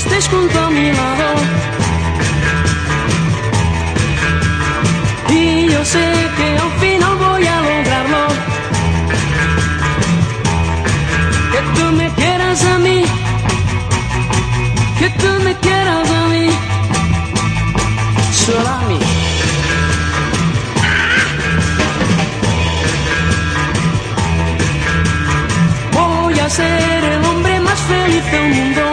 estés junto a mi lado. Y yo sé que al final voy a lograrlo. Que tú me quieras a mí. Que tú me quieras a mí. Solo a mí. Voy a ser el hombre más feliz del mundo.